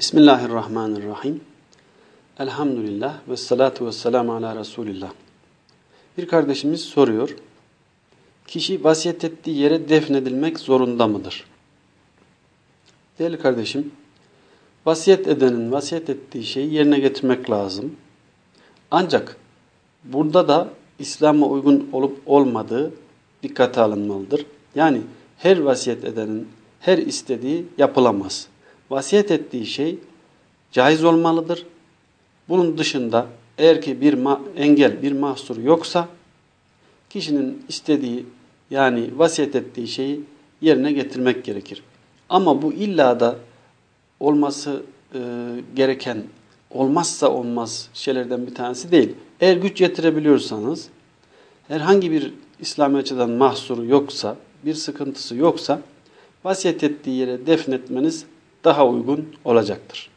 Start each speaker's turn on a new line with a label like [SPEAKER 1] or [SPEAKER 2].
[SPEAKER 1] Bismillahirrahmanirrahim. Elhamdülillah ve salatu ve selamu ala Resulillah. Bir kardeşimiz soruyor. Kişi vasiyet ettiği yere defnedilmek zorunda mıdır? Değerli kardeşim, vasiyet edenin vasiyet ettiği şeyi yerine getirmek lazım. Ancak burada da İslam'a uygun olup olmadığı dikkate alınmalıdır. Yani her vasiyet edenin her istediği yapılamaz vasiyet ettiği şey caiz olmalıdır. Bunun dışında eğer ki bir engel, bir mahsur yoksa kişinin istediği yani vasiyet ettiği şeyi yerine getirmek gerekir. Ama bu illa da olması e, gereken, olmazsa olmaz şeylerden bir tanesi değil. Eğer güç yetirebiliyorsanız, herhangi bir İslami açıdan mahsuru yoksa, bir sıkıntısı yoksa, vasiyet ettiği yere defnetmeniz daha uygun olacaktır.